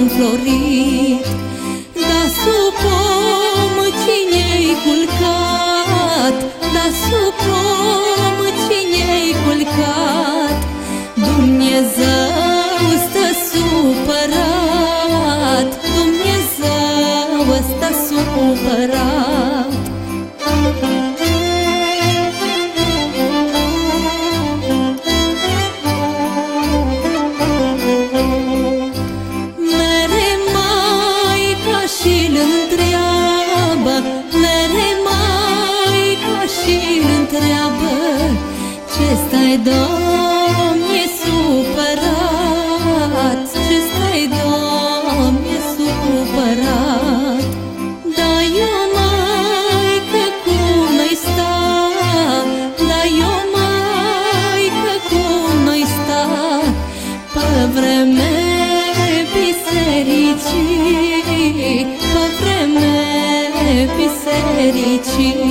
înflorit Da sub pom cine-i culcat? Da sub pom cine-i culcat? Dumnezeu stă supărat Dumnezeu stă supărat stai, Doamne, supărat? Ce stai, Doamne, supărat? Da, eu mai că cum noi sta Da, eu mai că cum noi sta Pe vreme bisericii Pe vreme bisericii